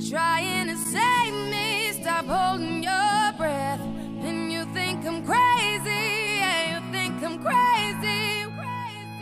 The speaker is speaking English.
trying to say